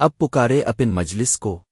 اب پکارے اپن مجلس کو۔